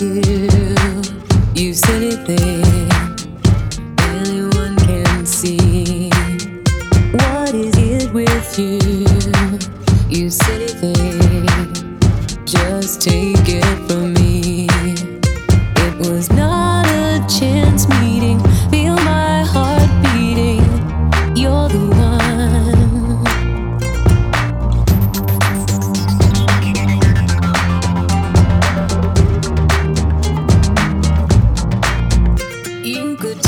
you, you. Anyone can see what is it with you, you. Just take it from me. good